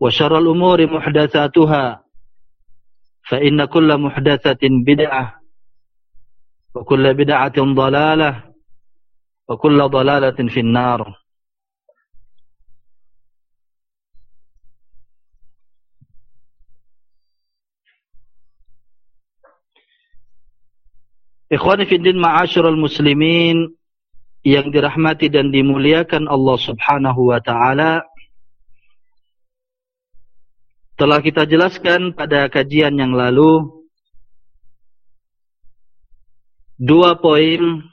وشر الأمور محدثاتها فإن كل محدثة بدعة وكل بدعة ضلالة وكل ضلالة في النار Ikhwani fi din ma'asyiral muslimin yang dirahmati dan dimuliakan Allah Subhanahu wa taala telah kita jelaskan pada kajian yang lalu dua poin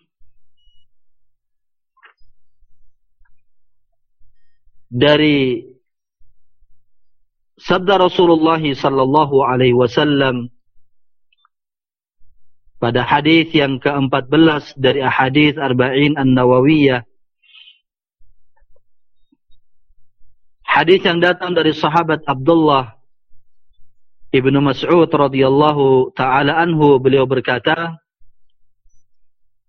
dari sabda Rasulullah sallallahu alaihi wasallam pada hadis yang ke-14 dari hadis Arba'in An-Nawawiyah Hadis yang datang dari sahabat Abdullah Ibnu Mas'ud radhiyallahu taala anhu beliau berkata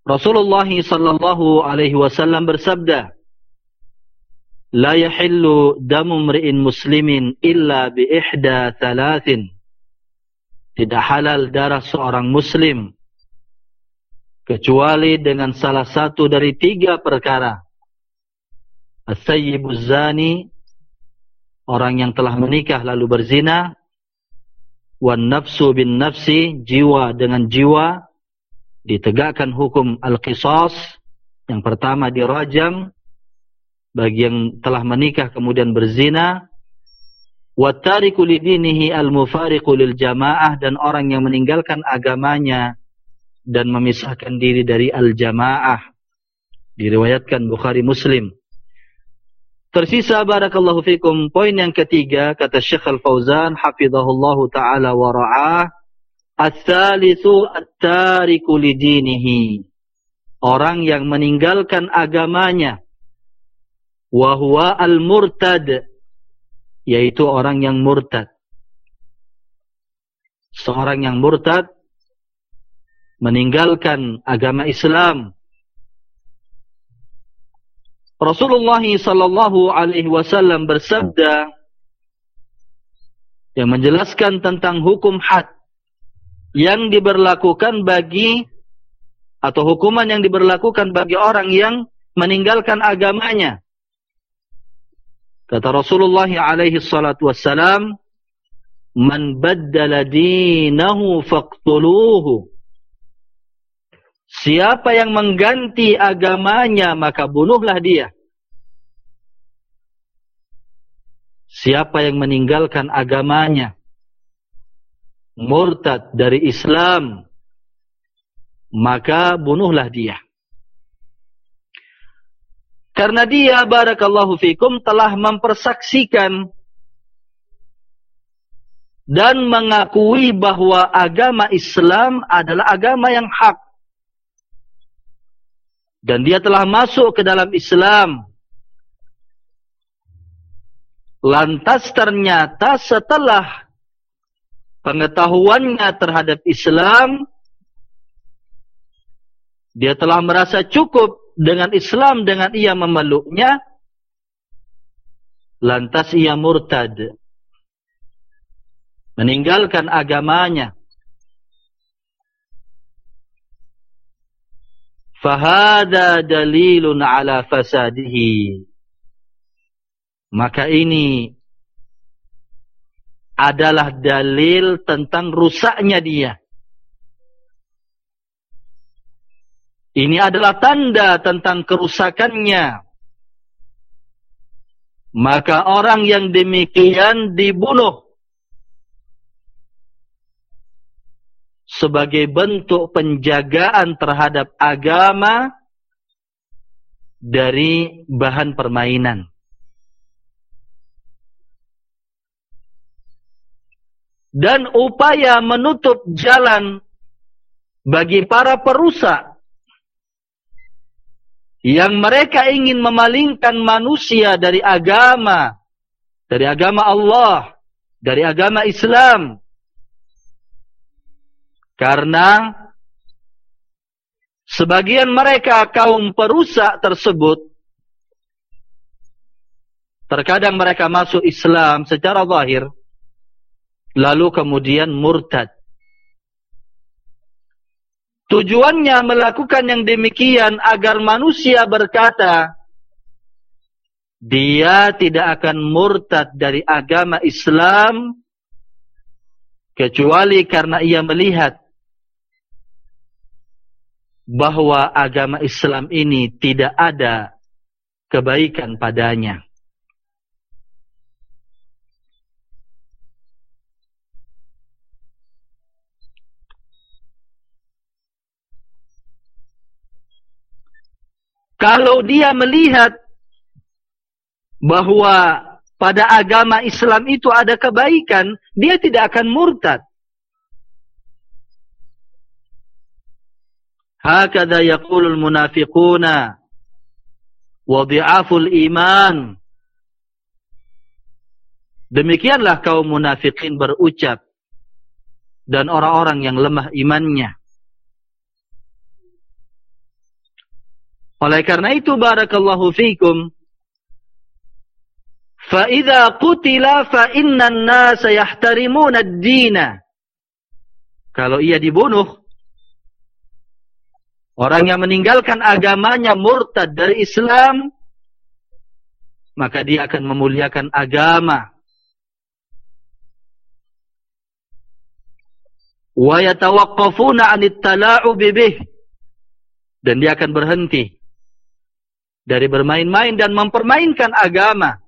Rasulullah sallallahu alaihi wasallam bersabda La yahillu damu mri'in muslimin illa bi ihda thalathin Tidak halal darah seorang muslim kecuali dengan salah satu dari tiga perkara. As-sayyibuz zani orang yang telah menikah lalu berzina wan nafsu bin nafsi jiwa dengan jiwa ditegakkan hukum al-qisas yang pertama dirajam bagi yang telah menikah kemudian berzina wattariku lidinihi al-mufariqu lil jamaah dan orang yang meninggalkan agamanya dan memisahkan diri dari al-jamaah. Diriwayatkan Bukhari Muslim Tersisa barakallahu fikum poin yang ketiga kata Syekh Al-Fauzan hafizahullah taala wa ra'ah Ats-tsalitsu at-tariku lidinihi orang yang meninggalkan agamanya wa huwa al-murtad yaitu orang yang murtad. Seorang yang murtad meninggalkan agama Islam Rasulullah sallallahu alaihi wasallam bersabda yang menjelaskan tentang hukum had yang diberlakukan bagi atau hukuman yang diberlakukan bagi orang yang meninggalkan agamanya. Kata Rasulullah alaihi salatu wassalam, "Man baddala dinahu faqtuluhu." Siapa yang mengganti agamanya maka bunuhlah dia. siapa yang meninggalkan agamanya murtad dari Islam maka bunuhlah dia karena dia barakallahu fikum telah mempersaksikan dan mengakui bahwa agama Islam adalah agama yang hak. Dan dia telah masuk ke dalam Islam. Lantas ternyata setelah pengetahuannya terhadap Islam, dia telah merasa cukup dengan Islam dengan ia memeluknya, lantas ia murtad meninggalkan agamanya fahada dalilun ala fasadihi. Maka ini adalah dalil tentang rusaknya dia. Ini adalah tanda tentang kerusakannya. Maka orang yang demikian dibunuh sebagai bentuk penjagaan terhadap agama dari bahan permainan. Dan upaya menutup jalan bagi para perusak yang mereka ingin memalingkan manusia dari agama, dari agama Allah, dari agama Islam, karena sebagian mereka kaum perusak tersebut terkadang mereka masuk Islam secara zahir lalu kemudian murtad. Tujuannya melakukan yang demikian agar manusia berkata dia tidak akan murtad dari agama Islam kecuali karena ia melihat bahwa agama Islam ini tidak ada kebaikan padanya. Kalau dia melihat bahwa pada agama Islam itu ada kebaikan, dia tidak akan murtad. Hakada yaqulul munafiquna wa dhi'aful iman. Demikianlah kaum munafikin berucap dan orang-orang yang lemah imannya. Oleh karena itu barakallahu fikum fa idza qutila fa innan nas yahtarimuna ad-din. Kalau ia dibunuh Orang yang meninggalkan agamanya murtad dari Islam, maka dia akan memuliakan agama. Wa yatawaqqafuna 'anit tala'ub bih. Dan dia akan berhenti dari bermain-main dan mempermainkan agama.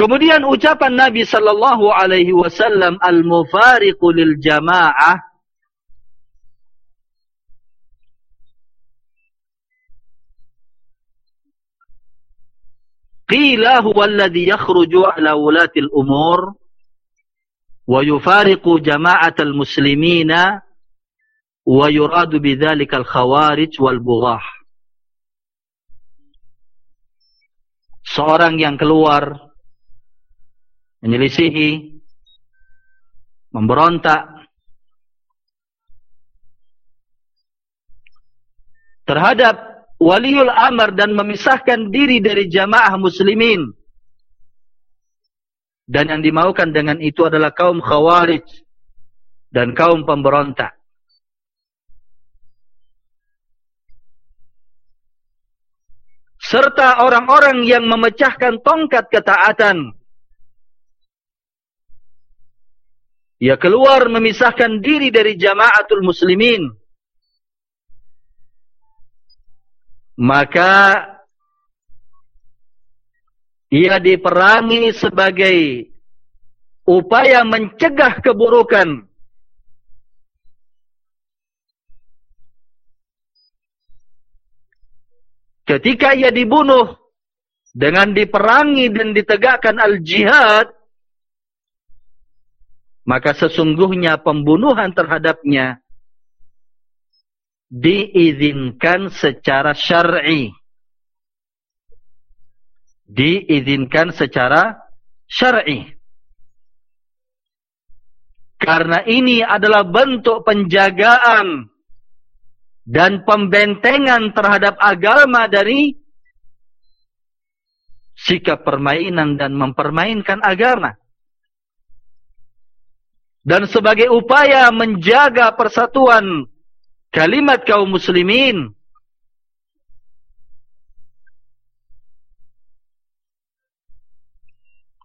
Kemudian ucapan Nabi sallallahu alaihi wasallam al-mufariqu lil jamaah. Qila huwa alladhi yakhruju ala ulati al-umur wa yufariqu jama'at al-muslimina wa yuradu bidzalika al-khawarij wal-bughah Seorang yang keluar menyelisihi, memberontak terhadap waliul amr dan memisahkan diri dari jamaah muslimin. Dan yang dimaukan dengan itu adalah kaum khawarij dan kaum pemberontak. Serta orang-orang yang memecahkan tongkat ketaatan Ia keluar memisahkan diri dari jamaatul muslimin. maka ia diperangi sebagai upaya mencegah keburukan ketika ia dibunuh dengan diperangi dan ditegakkan al-jihad maka sesungguhnya pembunuhan terhadapnya diizinkan secara syar'i diizinkan secara syar'i karena ini adalah bentuk penjagaan dan pembentengan terhadap agama dari sikap permainan dan mempermainkan agama. Dan sebagai upaya menjaga persatuan kalimat kaum muslimin.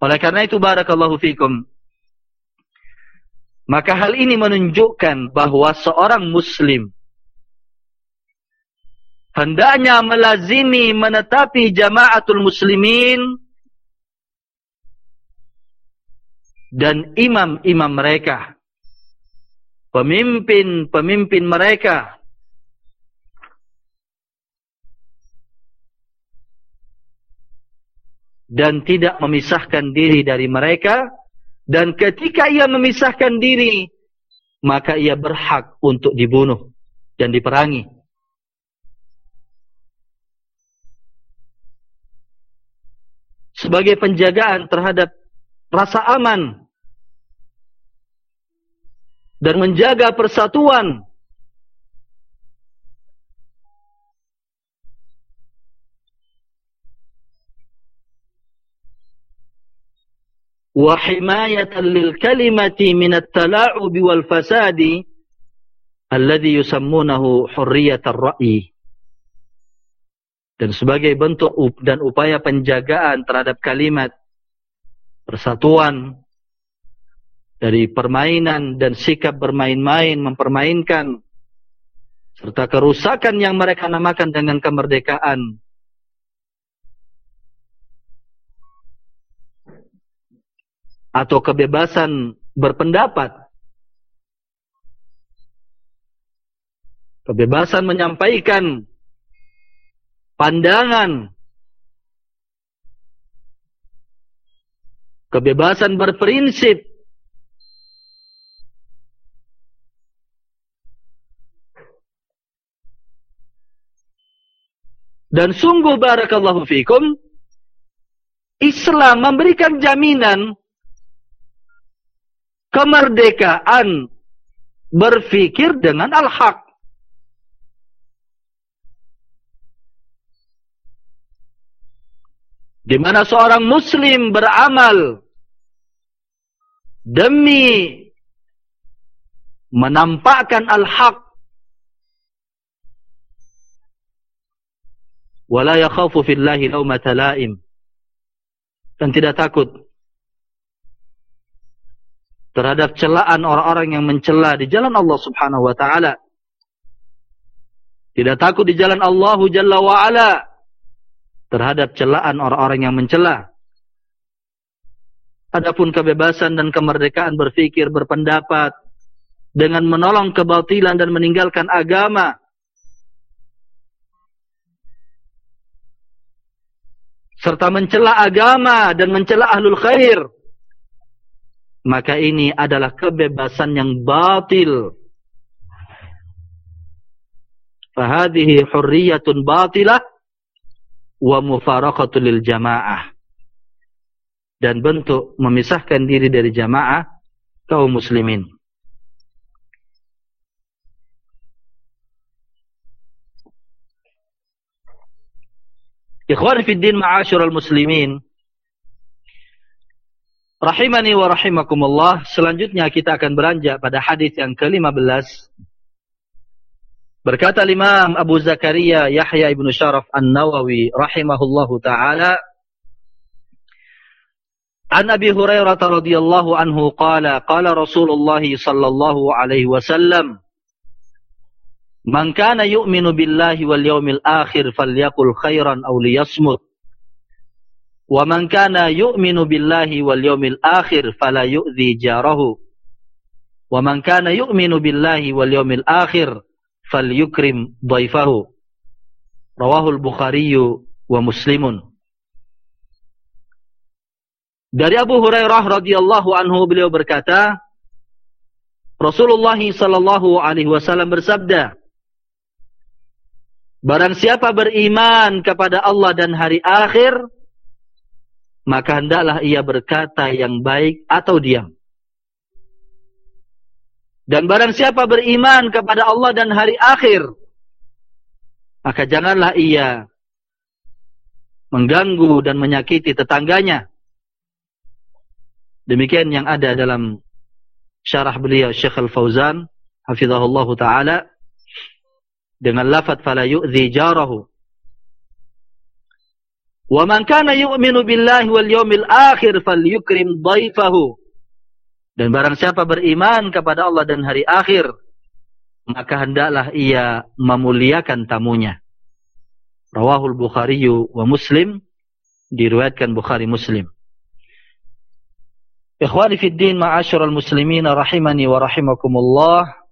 Oleh karena itu barakallahu fikum. Maka hal ini menunjukkan bahawa seorang muslim hendaknya melazimi menetapi jamaatul muslimin dan imam-imam mereka. Pemimpin-pemimpin mereka. Dan tidak memisahkan diri dari mereka. Dan ketika ia memisahkan diri maka ia berhak untuk dibunuh dan diperangi. Sebagai penjagaan terhadap rasa aman dan menjaga persatuan. Wa himayatan lil kalimati min at-tala'ub wal fasadi alladhi yusammunahu hurriyatar ra'yi dan sebagai bentuk dan upaya penjagaan terhadap kalimat persatuan dari permainan dan sikap bermain-main mempermainkan serta kerusakan yang mereka namakan dengan kemerdekaan. Atau kebebasan berpendapat. Kebebasan menyampaikan pandangan. Kebebasan berprinsip dan sungguh barakallahu fikum Islam memberikan jaminan kemerdekaan berfikir dengan al-haq. Di mana seorang muslim beramal demi menampakkan al-haq wala yakhafu fillahi lawmata laim dan tidak takut terhadap celaan orang-orang yang mencela di jalan Allah Subhanahu wa taala tidak takut di jalan Allah Jalla wa ala terhadap celaan orang-orang yang mencela. Adapun kebebasan dan kemerdekaan berfikir, berpendapat dengan menolong kebatilan dan meninggalkan agama serta mencela agama dan mencela ahlul khair maka ini adalah kebebasan yang batil. Fahadihi hurriyatun batilah wa mufaraqatu lil jamaah. Dan bentuk memisahkan diri dari jamaah kaum muslimin Ikhwan fi din ma'asyiral muslimin Rahimani wa rahimakumullah selanjutnya kita akan beranjak pada hadis yang ke-15 Berkata Imam Abu Zakaria Yahya ibn Sharaf An-Nawawi rahimahullahu taala An Abi Hurairah radhiyallahu anhu qala qala Rasulullah sallallahu alaihi wasallam Man kana yu'minu billahi wal yawmil akhir falyakul khairan aw liyasmut. Wa man kana yu'minu billahi wal yawmil akhir fala yu'dhi jarahu. Wa man kana yu'minu billahi wal yawmil akhir falyukrim dhaifahu. Rawahul Bukhari wa Muslimun. Dari Abu Hurairah radhiyallahu anhu beliau berkata, Rasulullah sallallahu alaihi wasallam bersabda, Barang siapa beriman kepada Allah dan hari akhir, maka hendaklah ia berkata yang baik atau diam. Dan barang siapa beriman kepada Allah dan hari akhir, maka janganlah ia mengganggu dan menyakiti tetangganya. Demikian yang ada dalam syarah beliau Syekh Al-Fauzan hafizahullah taala dengan lafaz fala yu'zi jarahu. Wa man kana yu'minu billahi wal yawmil akhir falyukrim dhaifahu. Dan barang siapa beriman kepada Allah dan hari akhir maka hendaklah ia memuliakan tamunya. Rawahul Bukhari wa Muslim diriwayatkan Bukhari Muslim. Ikhwani fi din ma'asyiral muslimin rahimani wa rahimakumullah.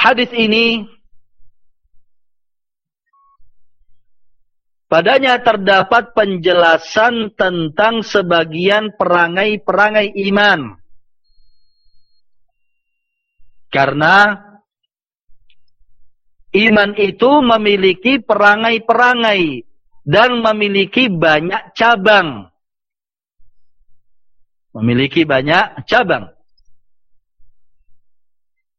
Hadis ini padanya terdapat penjelasan tentang sebagian perangai-perangai iman. Karena iman itu memiliki perangai-perangai dan memiliki banyak cabang. Memiliki banyak cabang.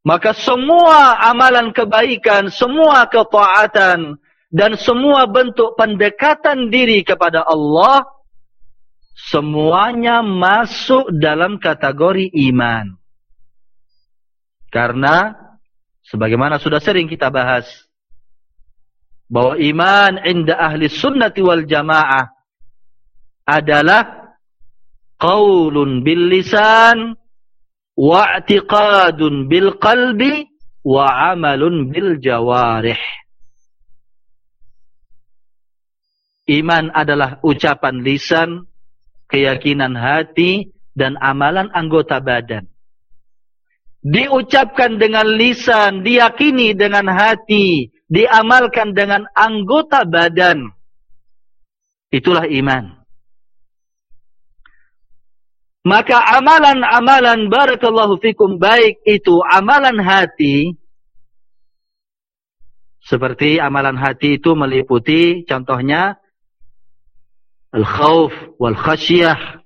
Maka semua amalan kebaikan, semua ketaatan dan semua bentuk pendekatan diri kepada Allah semuanya masuk dalam kategori iman. Karena sebagaimana sudah sering kita bahas bahwa iman inda ahli sunnati wal jamaah adalah qaulun bil lisan wa i'tiqadun bil qalbi wa amalun bil jawarih iman adalah ucapan lisan keyakinan hati dan amalan anggota badan diucapkan dengan lisan diyakini dengan hati diamalkan dengan anggota badan. Itulah iman. Maka amalan-amalan barakallahu fikum baik itu amalan hati. Seperti amalan hati itu meliputi contohnya. Al-khawf wal-khasyah.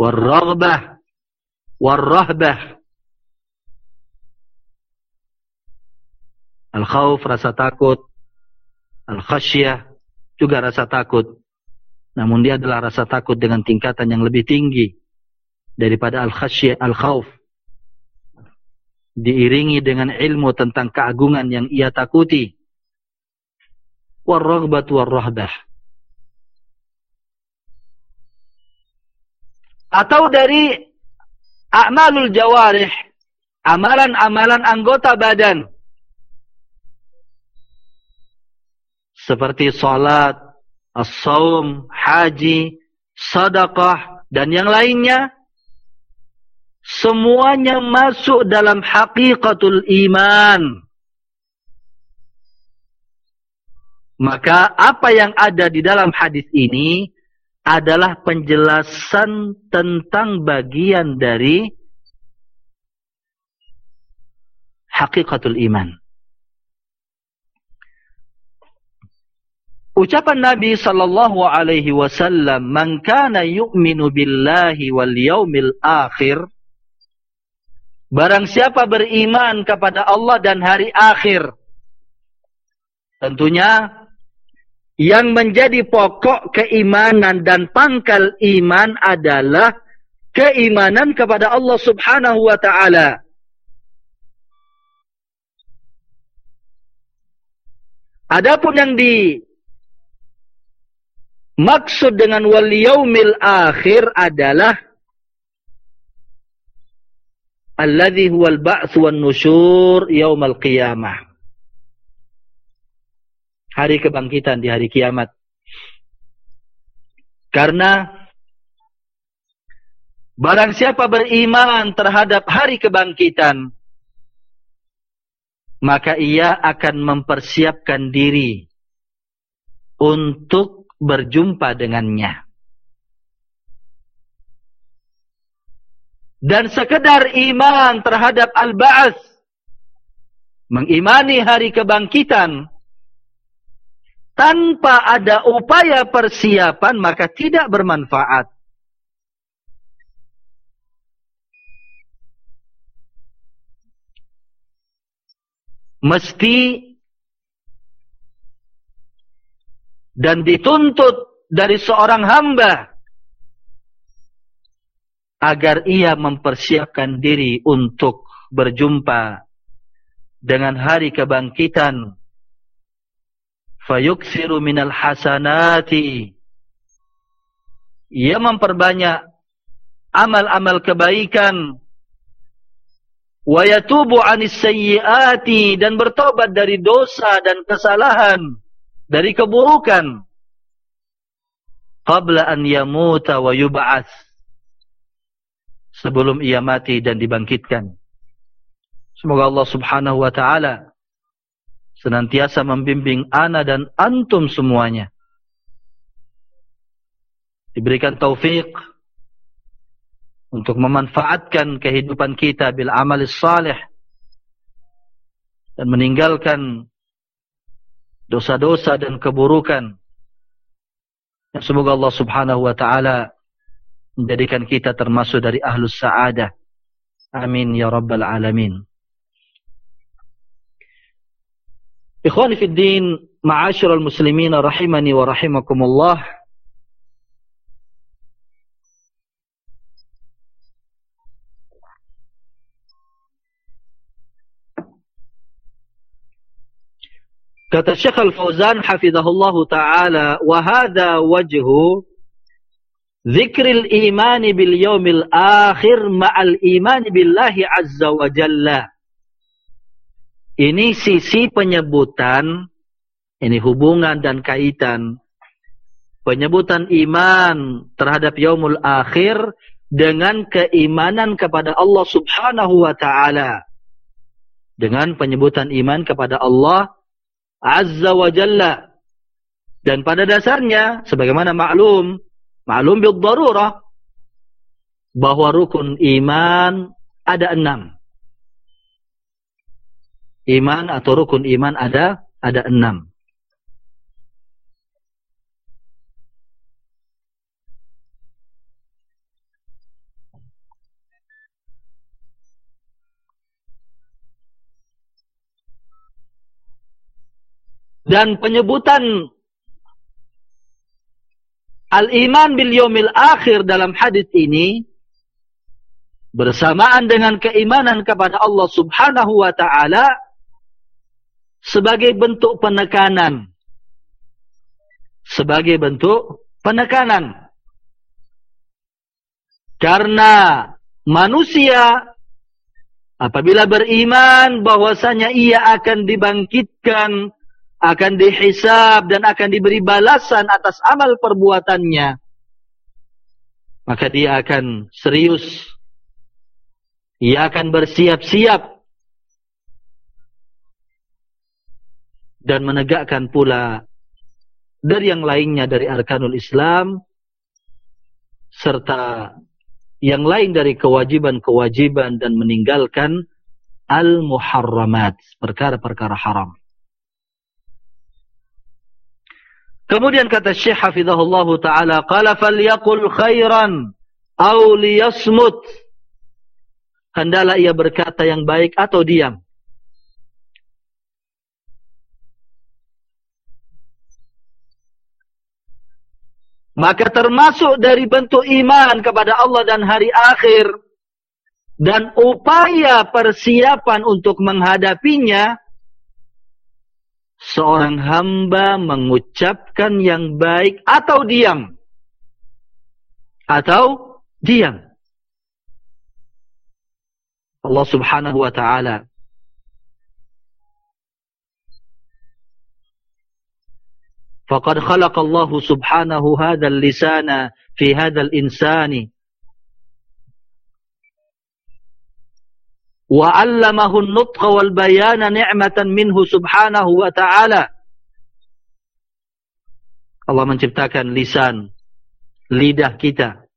Wal-raghbah. Wal-rahbah. Al-khawf, rasa takut. Al-khasyah, juga rasa takut. Namun dia adalah rasa takut dengan tingkatan yang lebih tinggi. Daripada al-khasyah, al-khawf. Diiringi dengan ilmu tentang keagungan yang ia takuti. War-raghbat war-rahbah. Atau dari a'malul jawarih. Amalan-amalan anggota badan. seperti salat, as-saum, haji, sedekah dan yang lainnya semuanya masuk dalam hakikatul iman. Maka apa yang ada di dalam hadis ini adalah penjelasan tentang bagian dari hakikatul iman. Ucapan Nabi sallallahu alaihi wasallam, "Man kana yu'minu billahi wal yaumil akhir" Barang siapa beriman kepada Allah dan hari akhir. Tentunya yang menjadi pokok keimanan dan pangkal iman adalah keimanan kepada Allah Subhanahu wa taala. Adapun yang di Maksud dengan wal yaumil akhir adalah alladhi huwa al-ba'ts wan nusyur yaum al-qiyamah. Hari kebangkitan di hari kiamat. Karena barang siapa beriman terhadap hari kebangkitan maka ia akan mempersiapkan diri untuk berjumpa dengannya. dan sekedar iman terhadap al-ba'ats mengimani hari kebangkitan tanpa ada upaya persiapan maka tidak bermanfaat mesti dan dituntut dari seorang hamba agar ia mempersiapkan diri untuk berjumpa dengan hari kebangkitan. Fayuksiru minal hasanati. Ia memperbanyak amal-amal kebaikan. Wa yatubu anis sayyiati dan bertobat dari dosa dan kesalahan dari keburukan qabla an yamuta wa yub'ats sebelum ia mati dan dibangkitkan. Semoga Allah subhanahu wa ta'ala senantiasa membimbing ana dan antum semuanya. Diberikan taufik untuk memanfaatkan kehidupan kita bil amal salih dan meninggalkan dosa-dosa dan keburukan. Semoga Allah subhanahu wa ta'ala menjadikan kita termasuk dari ahlus sa'adah. Amin ya rabbal alamin. Ikhwani fi din, ma'asyiral muslimin rahimani wa rahimakumullah. Kata Syekh Al-Fauzan hafizahullahu taala, "Wa hadha wajhu Zikril imani bil yaumil akhir ma'al imani billahi azza wa jalla. Ini sisi penyebutan, ini hubungan dan kaitan. Penyebutan iman terhadap yaumul akhir dengan keimanan kepada Allah subhanahu wa ta'ala. Dengan penyebutan iman kepada Allah azza wa jalla. Dan pada dasarnya, sebagaimana maklum, Maklum bil darurah bahwa rukun iman ada enam. Iman atau rukun iman ada ada enam. Dan penyebutan Al-iman bil yawmil akhir dalam hadis ini bersamaan dengan keimanan kepada Allah Subhanahu wa taala sebagai bentuk penekanan. Sebagai bentuk penekanan. Karena manusia apabila beriman bahwasanya ia akan dibangkitkan akan dihisab dan akan diberi balasan atas amal perbuatannya maka dia akan serius. Ia akan bersiap-siap dan menegakkan pula dari yang lainnya dari arkanul Islam serta yang lain dari kewajiban-kewajiban dan meninggalkan al-muharramat perkara-perkara haram Kemudian kata Syekh Hafizahullah Ta'ala, Qala falyakul khairan, au liyasmut. Hendalah ia berkata yang baik atau diam. Maka termasuk dari bentuk iman kepada Allah dan hari akhir, dan upaya persiapan untuk menghadapinya, seorang hamba mengucapkan yang baik atau diam. Atau diam. Allah subhanahu wa ta'ala فقد خلق الله سبحانه هذا اللسان في هذا الإنسان wa 'allamahu an-nutqa wal bayana ni'matan minhu subhanahu wa ta'ala Allah menciptakan lisan lidah kita.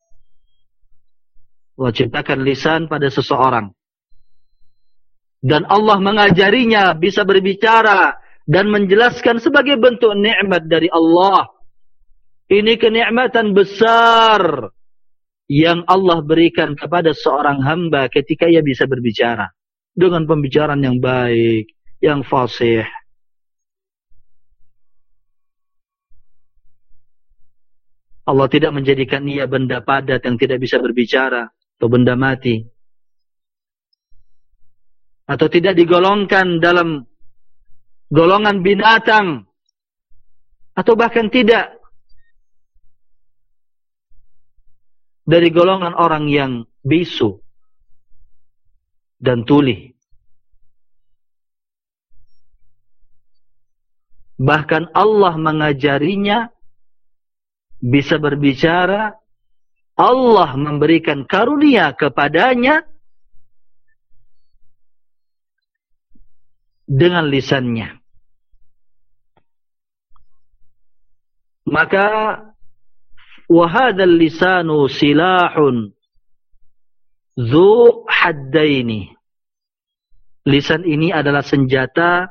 Allah ciptakan lisan pada seseorang. Dan Allah mengajarinya bisa berbicara dan menjelaskan sebagai bentuk nikmat dari Allah. Ini kenikmatan besar yang Allah berikan kepada seorang hamba ketika ia bisa berbicara dengan pembicaraan yang baik, yang fasih. Allah tidak menjadikan ia benda padat yang tidak bisa berbicara atau benda mati. Atau tidak digolongkan dalam golongan binatang atau bahkan tidak dari golongan orang yang bisu dan tuli. Bahkan Allah mengajarinya bisa berbicara. Allah memberikan karunia kepadanya dengan lisannya. Maka وهذا اللسان سلاح ذو حدين lisan ini adalah senjata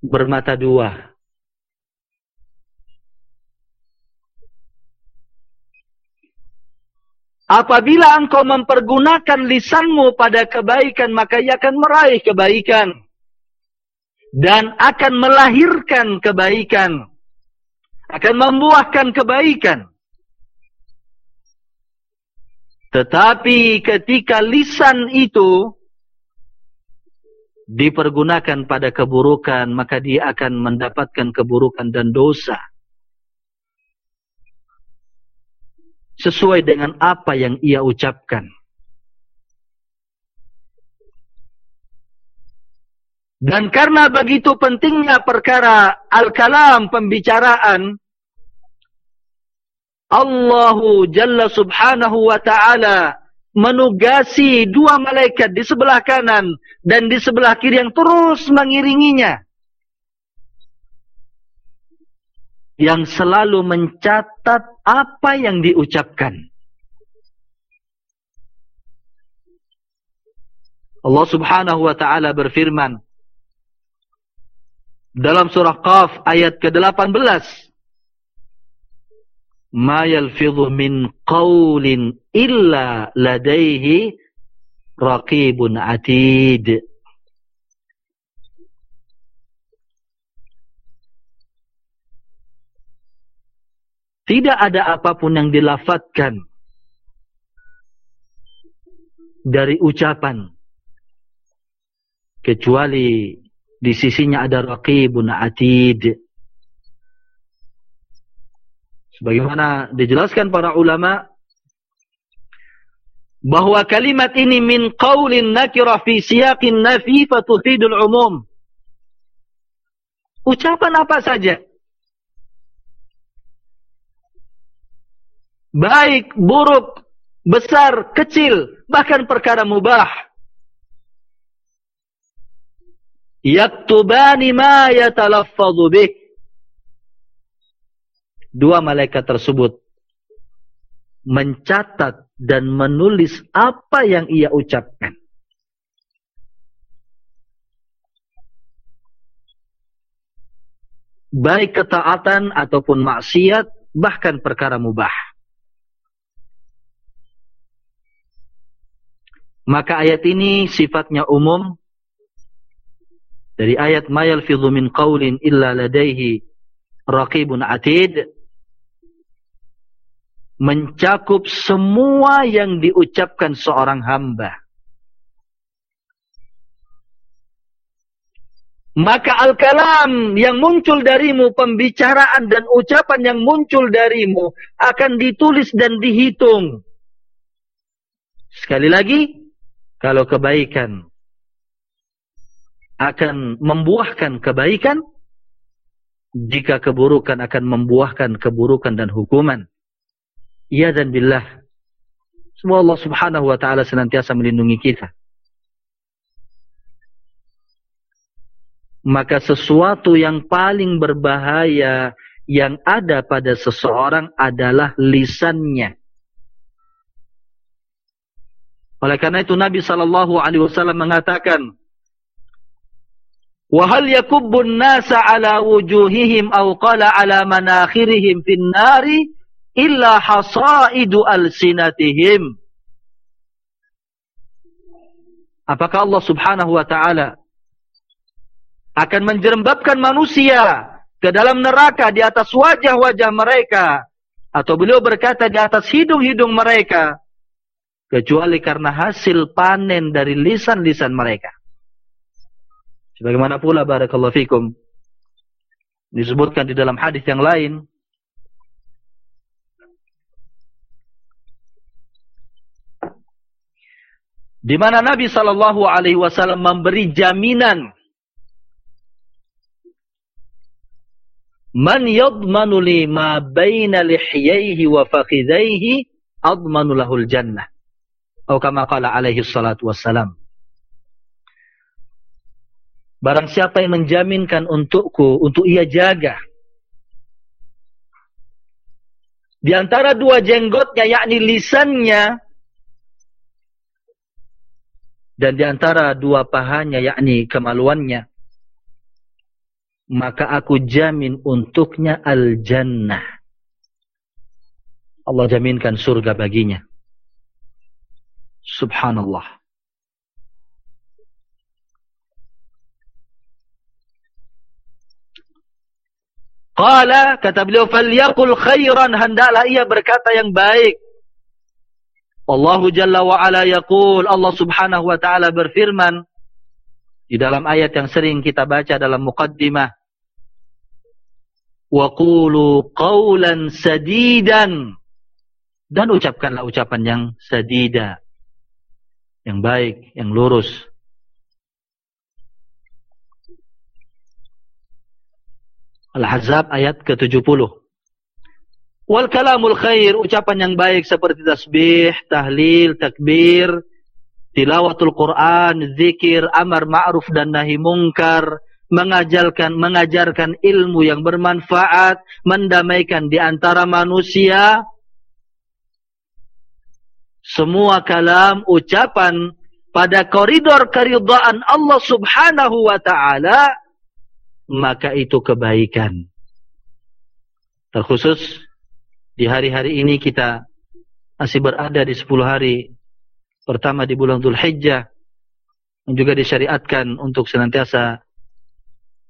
bermata dua Apabila engkau mempergunakan lisanmu pada kebaikan, maka ia akan meraih kebaikan. Dan akan melahirkan kebaikan akan membuahkan kebaikan. Tetapi ketika lisan itu dipergunakan pada keburukan, maka dia akan mendapatkan keburukan dan dosa. Sesuai dengan apa yang ia ucapkan. Dan karena begitu pentingnya perkara al-kalam pembicaraan Allahu Jalla Subhanahu wa taala menugasi dua malaikat di sebelah kanan dan di sebelah kiri yang terus mengiringinya. Yang selalu mencatat apa yang diucapkan. Allah Subhanahu wa taala berfirman dalam surah Qaf ayat ke-18. Ma yalfidhu min qawlin illa ladaihi raqibun atid. Tidak ada apapun yang dilafatkan dari ucapan kecuali di sisinya ada raqibun atid. Sebagaimana dijelaskan para ulama bahwa kalimat ini min qaulin nakira fi siyaqin nafi fatufidul umum. Ucapan apa saja. Baik, buruk, besar, kecil, bahkan perkara mubah. Yaktubani ma yatalaffadhu bih. Dua malaikat tersebut mencatat dan menulis apa yang ia ucapkan. Baik ketaatan ataupun maksiat bahkan perkara mubah. Maka ayat ini sifatnya umum dari ayat mayal fidhu min qawlin illa ladaihi raqibun atid mencakup semua yang diucapkan seorang hamba. Maka al-kalam yang muncul darimu pembicaraan dan ucapan yang muncul darimu akan ditulis dan dihitung. Sekali lagi kalau kebaikan akan membuahkan kebaikan jika keburukan akan membuahkan keburukan dan hukuman. Ya dan billah. Semua Allah subhanahu wa ta'ala senantiasa melindungi kita. Maka sesuatu yang paling berbahaya yang ada pada seseorang adalah lisannya. Oleh karena itu Nabi sallallahu alaihi wasallam mengatakan Wa hal yakubbun nasa ala wujuhihim aw qala ala manakhirihim fin nari illa hasaidu alsinatihim. Apakah Allah Subhanahu wa taala akan menjerembabkan manusia ke dalam neraka di atas wajah-wajah mereka? Atau beliau berkata di atas hidung-hidung mereka kecuali karena hasil panen dari lisan-lisan mereka sebagaimana pula barakallahu fikum disebutkan di dalam hadis yang lain di mana Nabi sallallahu alaihi wasallam memberi jaminan Man yadmanu li ma baina lihyaihi wa fakhidhaihi admanu lahul jannah. Atau kama qala alaihi salatu wassalam. Barang siapa yang menjaminkan untukku, untuk ia jaga. Di antara dua jenggotnya, yakni lisannya. Dan di antara dua pahanya, yakni kemaluannya maka aku jamin untuknya al-jannah. Allah jaminkan surga baginya. Subhanallah. Qala kata beliau falyaqul khairan hendaklah ia berkata yang baik. Allah Jalla wa Ala yaqul Allah Subhanahu wa taala berfirman di dalam ayat yang sering kita baca dalam muqaddimah. Wa qulu qawlan sadidan. Dan ucapkanlah ucapan yang sadida yang baik yang lurus Al-Ahzab ayat ke-70 wal kalamul khair ucapan yang baik seperti tasbih tahlil takbir tilawatul Quran, zikir, amar ma'ruf dan nahi mungkar, mengajarkan mengajarkan ilmu yang bermanfaat, mendamaikan di antara manusia. Semua kalam ucapan pada koridor keridhaan Allah Subhanahu wa taala maka itu kebaikan. Terkhusus di hari-hari ini kita masih berada di 10 hari pertama di bulan Dhul Hijjah yang juga disyariatkan untuk senantiasa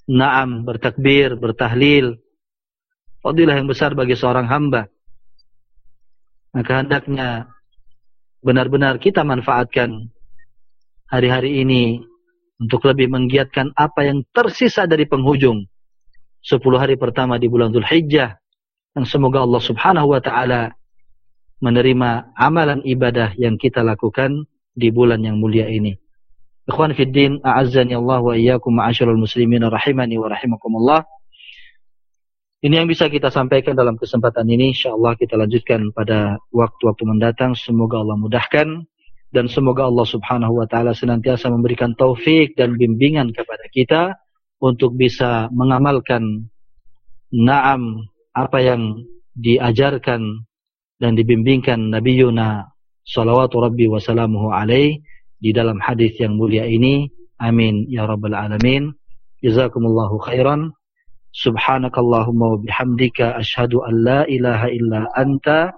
naam bertakbir, bertahlil fadilah yang besar bagi seorang hamba maka hendaknya benar-benar kita manfaatkan hari-hari ini untuk lebih menggiatkan apa yang tersisa dari penghujung 10 hari pertama di bulan Dhul Hijjah dan semoga Allah subhanahu wa ta'ala menerima amalan ibadah yang kita lakukan di bulan yang mulia ini. Ikhwan fi din, a'azzani Allah wa iyyakum ma'asyiral muslimin rahimani wa rahimakumullah. Ini yang bisa kita sampaikan dalam kesempatan ini. Insyaallah kita lanjutkan pada waktu-waktu mendatang. Semoga Allah mudahkan dan semoga Allah Subhanahu wa taala senantiasa memberikan taufik dan bimbingan kepada kita untuk bisa mengamalkan na'am apa yang diajarkan dan dibimbingkan Nabi Yuna salawatu rabbi wa salamuhu alaih di dalam hadis yang mulia ini. Amin ya rabbal alamin. Jazakumullahu khairan. Subhanakallahumma wa bihamdika ashhadu an la ilaha illa anta